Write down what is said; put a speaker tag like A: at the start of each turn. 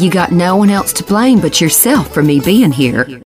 A: You got no one else to blame but yourself for me being here.